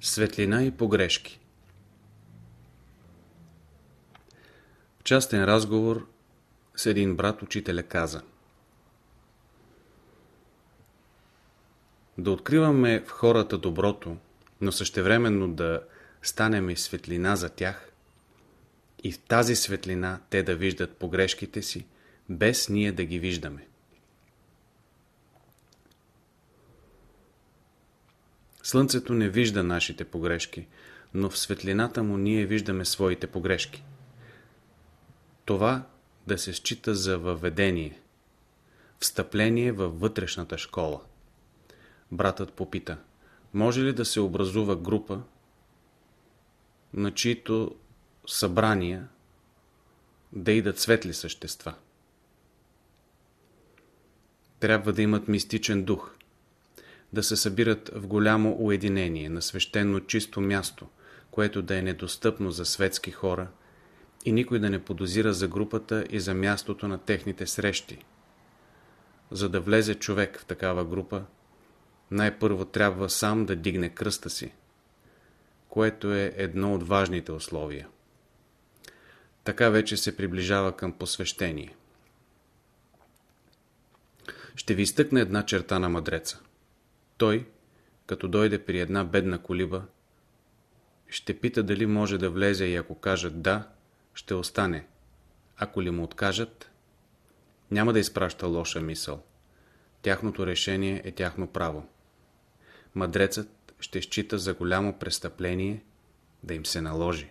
Светлина и погрешки В частен разговор с един брат учителя каза Да откриваме в хората доброто, но същевременно да станем и светлина за тях и в тази светлина те да виждат погрешките си, без ние да ги виждаме. Слънцето не вижда нашите погрешки, но в светлината му ние виждаме своите погрешки. Това да се счита за въведение, встъпление във вътрешната школа. Братът попита, може ли да се образува група, на чието събрания да идат светли същества? Трябва да имат мистичен дух – да се събират в голямо уединение, на свещено чисто място, което да е недостъпно за светски хора и никой да не подозира за групата и за мястото на техните срещи. За да влезе човек в такава група, най-първо трябва сам да дигне кръста си, което е едно от важните условия. Така вече се приближава към посвещение. Ще ви изтъкне една черта на мъдреца. Той, като дойде при една бедна колиба, ще пита дали може да влезе и ако кажат да, ще остане. Ако ли му откажат, няма да изпраща лоша мисъл. Тяхното решение е тяхно право. Мъдрецът ще счита за голямо престъпление да им се наложи.